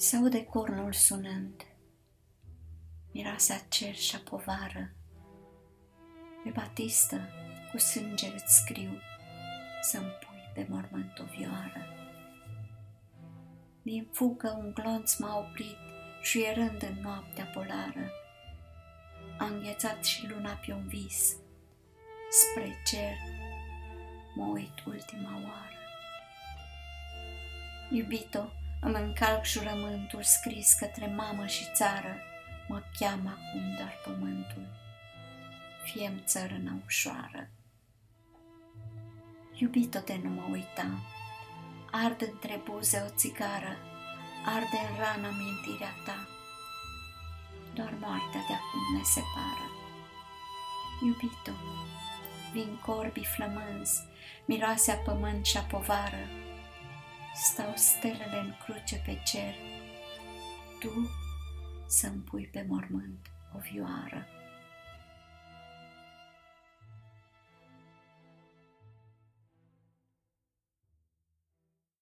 Se aude cornul sunând, miroase a cer și a povară. Pe batistă cu sânge îți scriu să-mi pui pe mormânt o vioară. Din fugă un glonț m-a oprit, șuierând în noaptea polară. A înghețat și luna pe un vis, spre cer mă uit ultima oară. Iubito, îmi încalc jurământul scris către mamă și țară, mă cheamă acum doar pământul. Fiem țărână ușoară. Iubito de nu mă uita, arde între buze o țigară, arde în rana mintirea ta. Doar moartea de acum ne separă. Iubito, vin corbii flămânzi, miroase a pământ și a povară, stau stelele în cruce pe cer, tu să-mi pui pe mormânt o vioară.